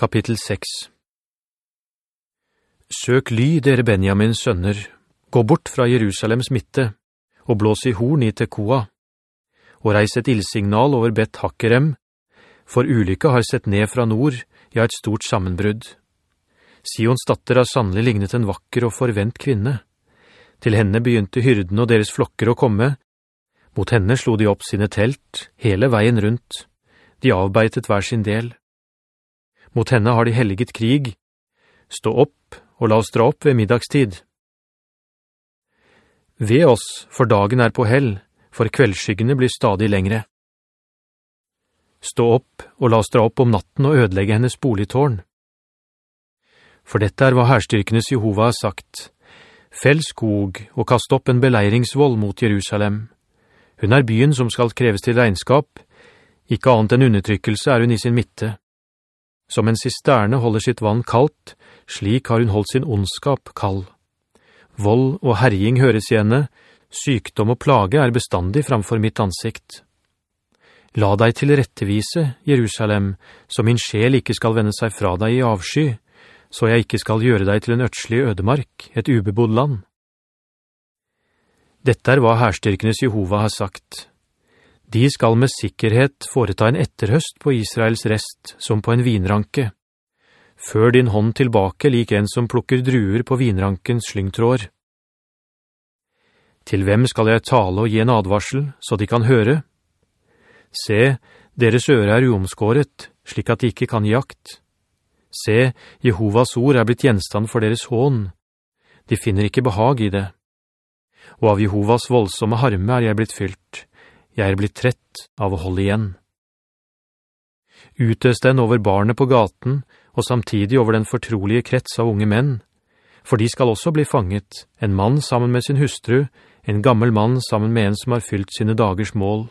Kapittel 6 Søk ly, dere Benjamins sønner, gå bort fra Jerusalems midte, og blås i horn i Tekoa, og reis et ildsignal over Bet Hakkerem, for ulykka har sett ned fra nord, ja et stort sammenbrudd. Sions datter har sannelig lignet en vakker og forvent kvinne. Til henne begynte hyrden og deres flokker å komme. Mot henne slo de opp sine telt, hele veien rundt. De avbeitet hver sin del. Mot henne har de helliget krig. Stå opp, og la oss dra opp ved middagstid. Ved oss, for dagen er på hell, for kveldsskyggene blir stadig lengre. Stå opp, og la oss dra opp om natten og ødelegge hennes boligtårn. For dette er hva herstyrkenes Jehova har sagt. Fell skog og kast opp en beleiringsvoll mot Jerusalem. Hun er byen som skal kreves til regnskap. Ikke annet enn undertrykkelse er hun i sin midte. Som en sisterne holder sitt vann kaldt, slik har hun holdt sin ondskap kald. Vold og herjing høres i henne, sykdom og plage er bestandig framfor mitt ansikt. La deg til rettevise, Jerusalem, så min sjel ikke skal vende seg fra deg i avsky, så jeg ikke skal gjøre deg til en øtslig ødemark, et ubebodd land. Dette er hva herstyrkenes Jehova har sagt. De skal med sikkerhet foreta en etterhøst på Israels rest, som på en vinranke. Før din hånd tilbake lik en som plukker druer på vinrankens slyngtråd. Til hvem skal jeg tale og gi en advarsel, så de kan høre? Se, deres øre er uomskåret, slik at de ikke kan jakt. Se, Jehovas ord er blitt gjenstand for deres hån. De finner ikke behag i det. Og av Jehovas voldsomme harme er jeg blitt fylt. Jeg er blitt trett av å holde igjen. Utøs den over barnet på gaten, og samtidig over den fortrolige krets av unge menn, for de skal også bli fanget, en mann sammen med sin hustru, en gammel mann sammen med en som har fylt sine dagers mål.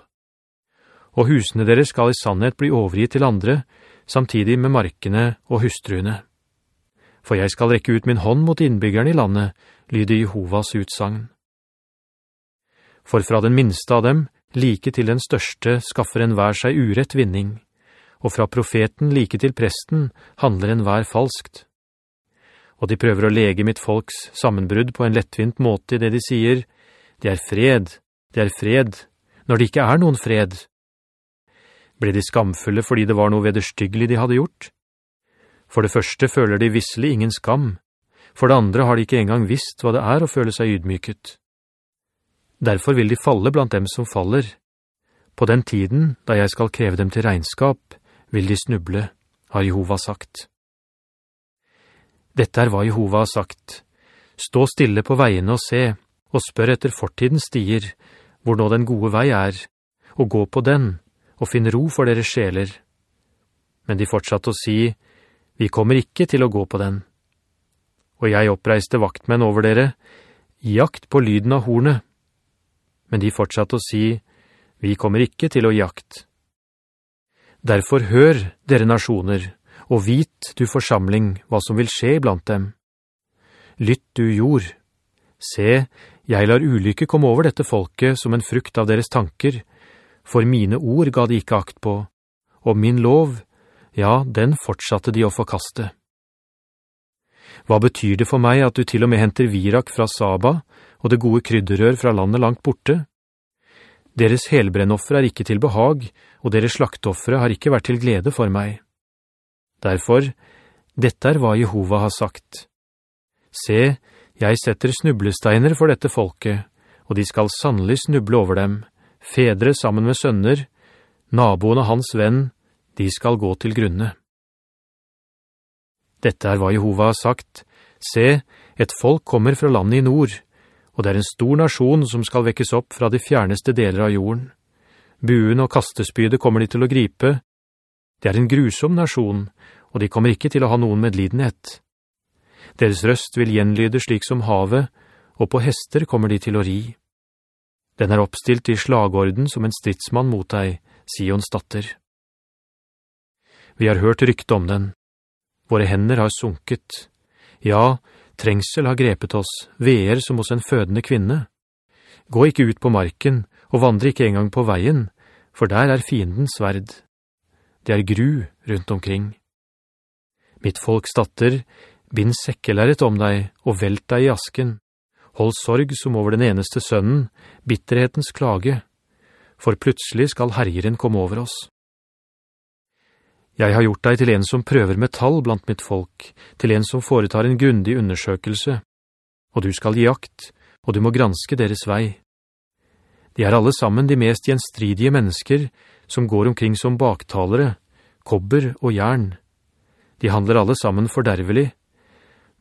Og husene deres skal i sannhet bli overgitt til andre, samtidig med markene og hustruene. For jeg skal rekke ut min hånd mot innbyggerne i landet, lyder Jehovas utsagn. For fra den minste av dem like til den største skaffer en hver seg urett vinning, og fra profeten like til presten handler en hver falskt. Og de prøver å lege mitt folks sammenbrudd på en lettvint måte i det de sier, det er fred, det er fred, når det ikke er noen fred. Ble de skamfulle fordi det var noe vederstyggelig de hadde gjort? For det første føler de visselig ingen skam, for det andre har de ikke engang visst hva det er å føle seg ydmyket. Derfor vil de falle blant dem som faller. På den tiden, da jeg skal kreve dem til regnskap, vil de snuble, har Jehova sagt. Dette er hva Jehova har sagt. Stå stille på veiene og se, og spør etter fortidens stier, hvor nå den gode vei er, og gå på den, og finn ro for deres sjeler. Men de fortsatte å si, vi kommer ikke til å gå på den. Og jeg oppreiste vaktmenn over dere, jakt på lyden av hornet, men de fortsatte å si, «Vi kommer ikke til å jakt.» Derfor hør, dere nasjoner, og vit, du forsamling, hva som vil skje blant dem. Lytt, du jord. Se, jeg lar ulykke komme over dette folket som en frukt av deres tanker, for mine ord ga de ikke akt på, og min lov, ja, den fortsatte de å forkaste. Hva betyr det for meg at du til og med henter virak fra Saba, og det gode krydderør fra landet langt borte? Deres helbrennoffer er ikke til behag, og deres slaktoffere har ikke vært til glede for meg. Derfor, dette er hva Jehova har sagt. Se, jeg setter snublesteiner for dette folket, og de skal sannelig snuble over dem, fedre sammen med sønner, naboen og hans venn, de skal gå til grunne. Dette er hva Jehova har sagt. Se, et folk kommer fra landet i nord, og det er en stor nasjon som skal vekkes opp fra de fjerneste deler av jorden. Buen og kastespydet kommer de til å gripe. Det er en grusom nasjon, og de kommer ikke til å ha noen medlidenhet. Deres røst vil gjenlyde slik som havet, og på hester kommer de til å ri. Den er oppstilt i slagorden som en stridsmann mot deg, Sions datter. Vi har hørt rykte om den. Våre hender har sunket. Ja, Trengsel har grepet oss, veer som hos en fødende kvinne. Gå ikke ut på marken, og vandre ikke engang på veien, for der er fiendens sverd. Det er gru rundt omkring. Mitt folks datter, bind sekkelæret om deg, og velt deg i asken. Hold sorg som over den eneste sønnen, bitterhetens klage, for plutselig skal herjeren komme over oss. Jeg har gjort deg til en som prøver metall blant mitt folk, til en som foretar en grundig undersøkelse, og du skal gi akt, og du må granske deres vei. De er alle sammen de mest gjenstridige mennesker, som går omkring som baktalere, kobber og jern. De handler alle sammen fordervelig.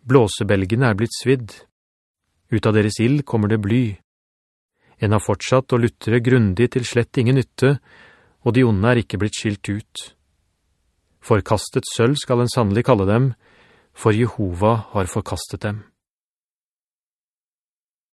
Blåsebelgene er blitt svidd. Ut av deres ild kommer det bly. En har fortsatt å luttre grundig til slett ingen nytte, og de onde er ikke blitt skilt ut. Forkastet sølv skal en sannelig kalle dem, for Jehova har forkastet dem.